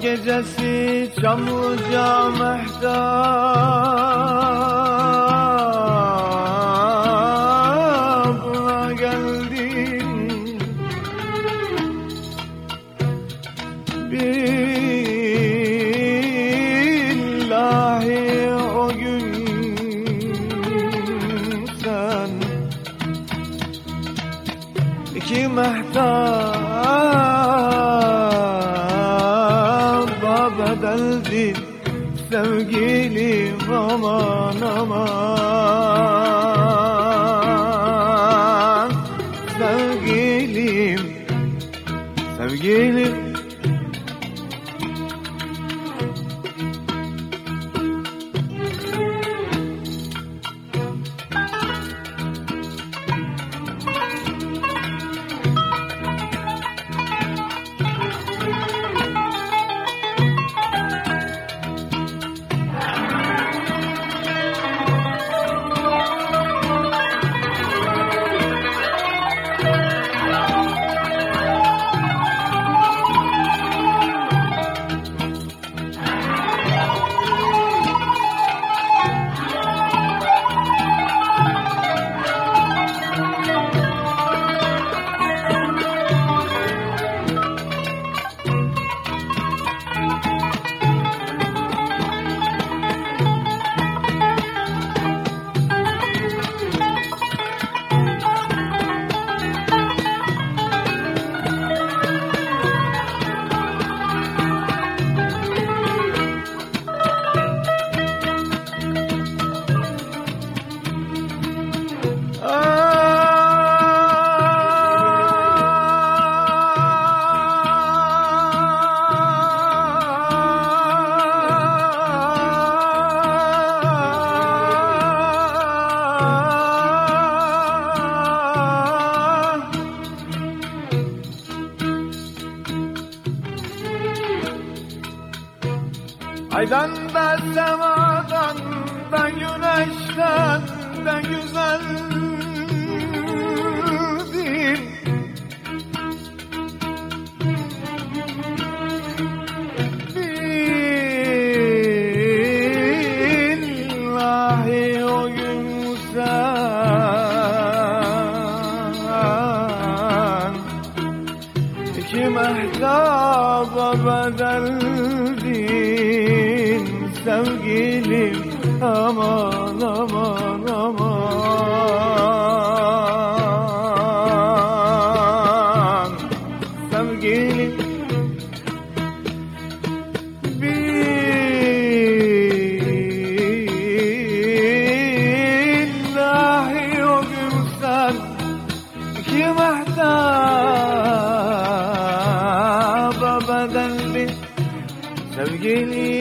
gecesi Çamlıca mehtabına geldim Billahi o gün sen İki mehtaba bedeldin Sevgilim aman aman Aydan da semadan da güneşten de güzeldir Billahi o gün sen İki mehtaba bedeldin sevgilim aman aman aman. Sevgilim billahi o gün sen İki mehtaba bedelli sevgili